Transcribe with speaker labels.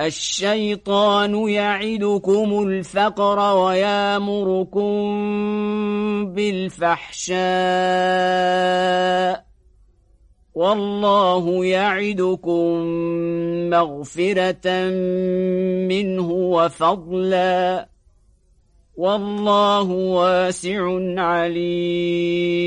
Speaker 1: الشيطان يعدكم الفقر ويامركم بالفحشاء والله يعدكم مغفرة منه وفضلا والله واسع عليم